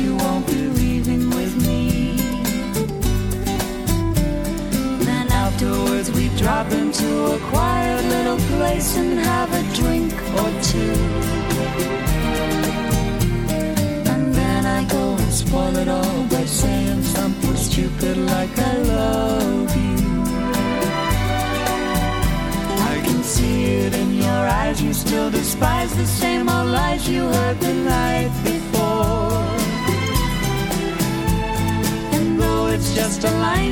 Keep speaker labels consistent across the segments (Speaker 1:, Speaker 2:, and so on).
Speaker 1: you are.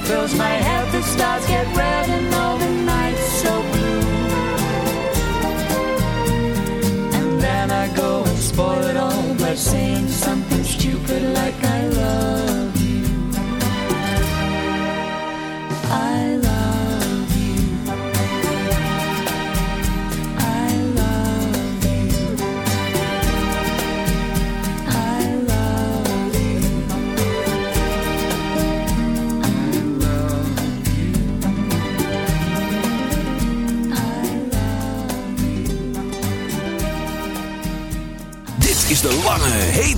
Speaker 2: fills my head, the stars get red.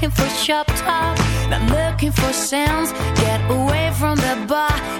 Speaker 2: looking for shop talk, not looking for sounds. Get away from the bar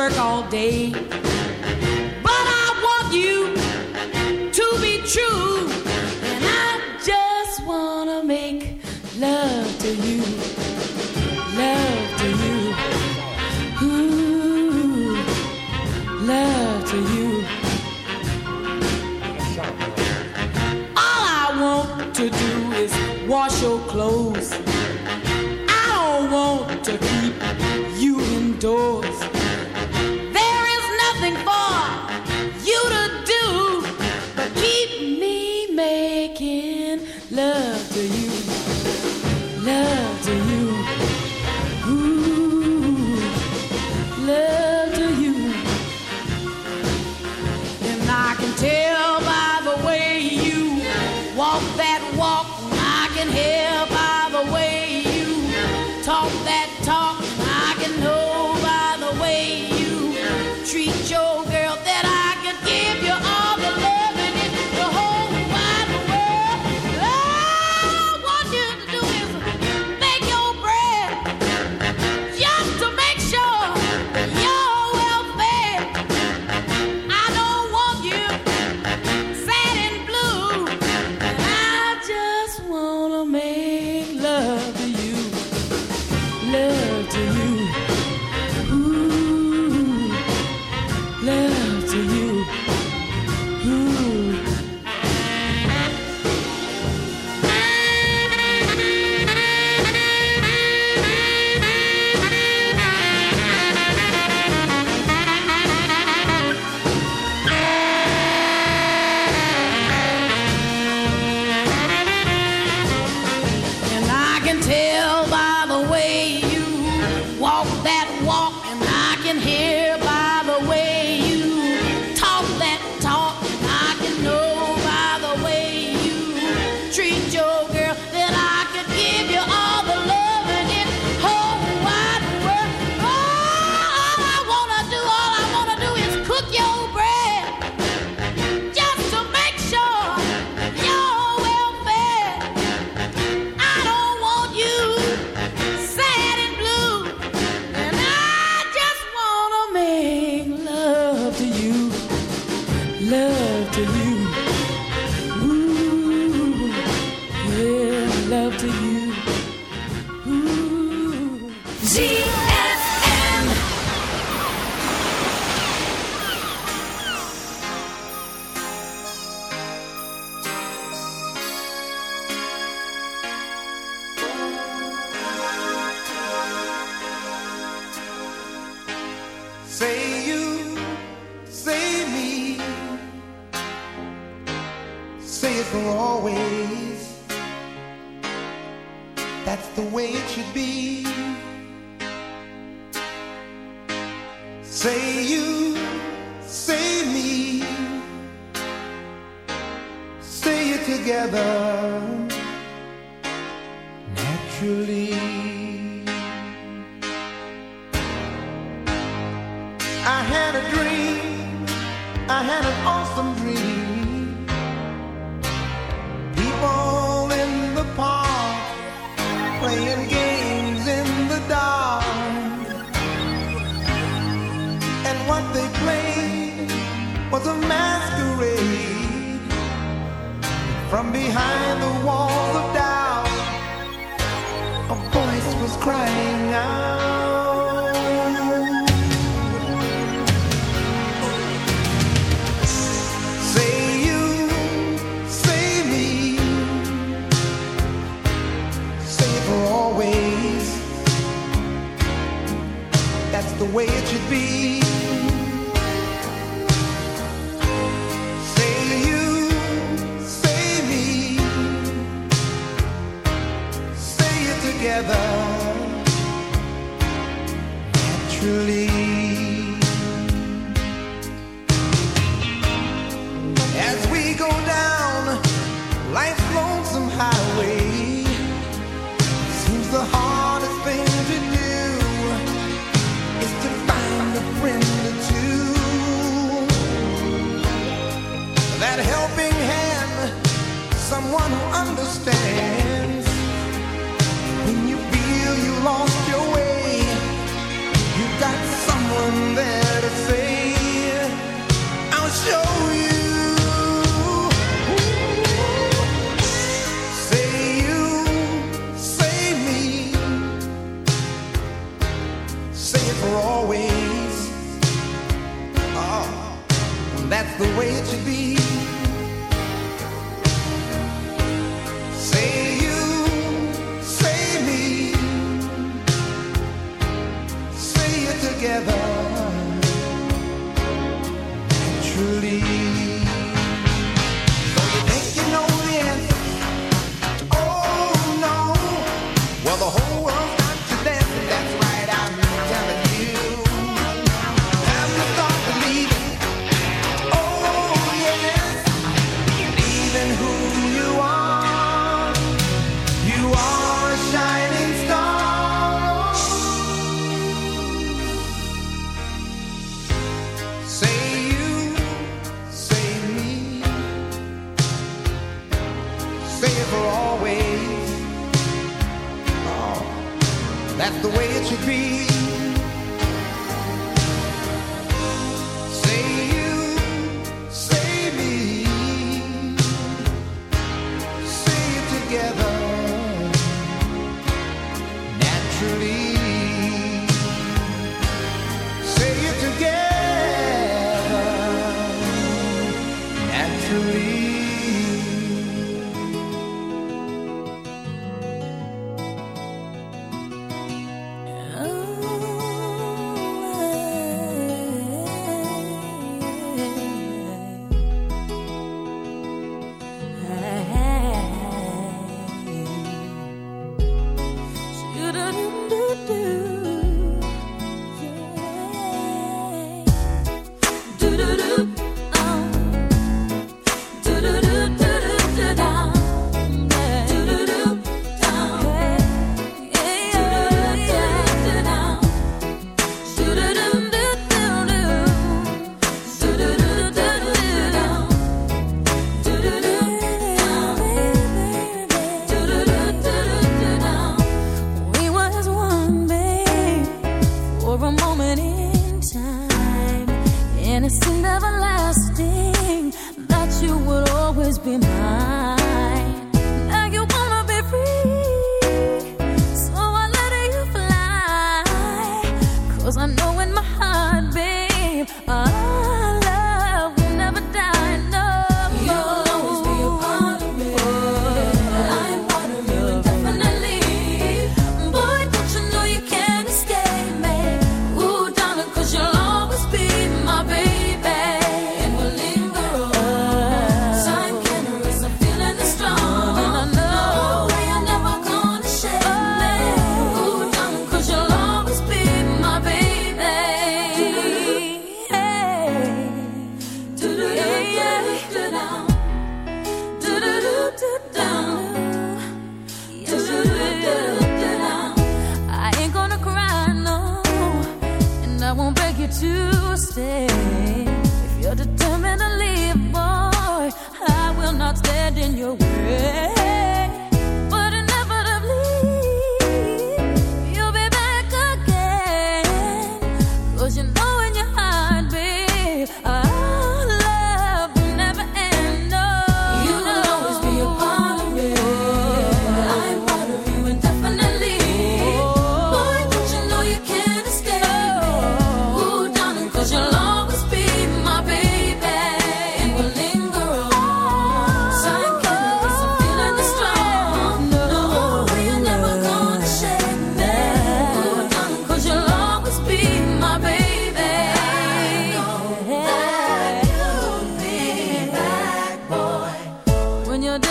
Speaker 3: work all day.
Speaker 4: what they played was a masquerade. From behind the walls of doubt, a voice was crying out.
Speaker 5: moment in time, innocent, everlasting, that you would always be mine.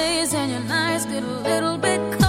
Speaker 5: days and your nights get a little bit
Speaker 4: cold.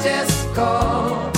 Speaker 6: just
Speaker 4: call.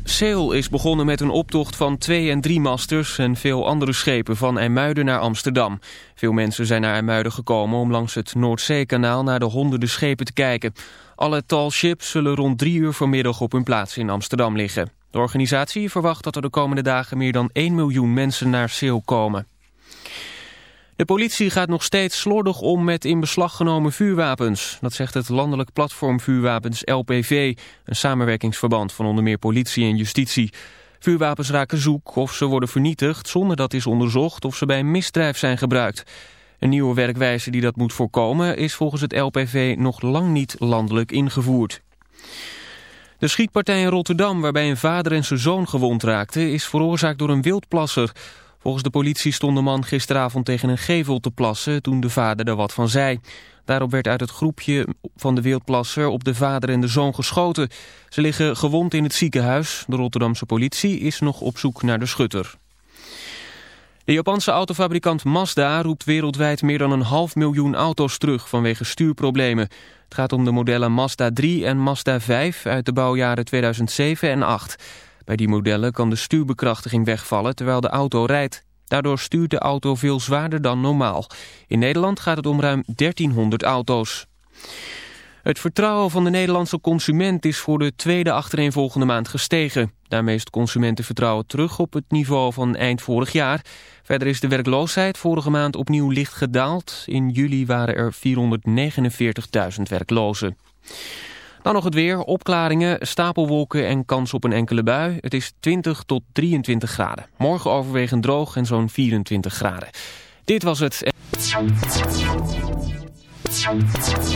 Speaker 7: Sail is begonnen met een optocht van twee- en drie-masters... en veel andere schepen van IJmuiden naar Amsterdam. Veel mensen zijn naar IJmuiden gekomen om langs het Noordzeekanaal... naar de honderden schepen te kijken. Alle tall ships zullen rond drie uur vanmiddag op hun plaats in Amsterdam liggen. De organisatie verwacht dat er de komende dagen meer dan 1 miljoen mensen naar Sail komen. De politie gaat nog steeds slordig om met in beslag genomen vuurwapens. Dat zegt het landelijk platform Vuurwapens LPV, een samenwerkingsverband van onder meer politie en justitie. Vuurwapens raken zoek of ze worden vernietigd zonder dat is onderzocht of ze bij een misdrijf zijn gebruikt. Een nieuwe werkwijze die dat moet voorkomen is volgens het LPV nog lang niet landelijk ingevoerd. De schietpartij in Rotterdam waarbij een vader en zijn zoon gewond raakten is veroorzaakt door een wildplasser. Volgens de politie stond de man gisteravond tegen een gevel te plassen toen de vader er wat van zei. Daarop werd uit het groepje van de wildplasser op de vader en de zoon geschoten. Ze liggen gewond in het ziekenhuis. De Rotterdamse politie is nog op zoek naar de schutter. De Japanse autofabrikant Mazda roept wereldwijd meer dan een half miljoen auto's terug vanwege stuurproblemen. Het gaat om de modellen Mazda 3 en Mazda 5 uit de bouwjaren 2007 en 2008. Bij die modellen kan de stuurbekrachtiging wegvallen terwijl de auto rijdt. Daardoor stuurt de auto veel zwaarder dan normaal. In Nederland gaat het om ruim 1300 auto's. Het vertrouwen van de Nederlandse consument is voor de tweede achtereenvolgende maand gestegen. Daarmee is het consumentenvertrouwen terug op het niveau van eind vorig jaar. Verder is de werkloosheid vorige maand opnieuw licht gedaald. In juli waren er 449.000 werklozen. Dan nog het weer, opklaringen, stapelwolken en kans op een enkele bui. Het is 20 tot 23 graden. Morgen overwegend droog en zo'n 24 graden. Dit was het.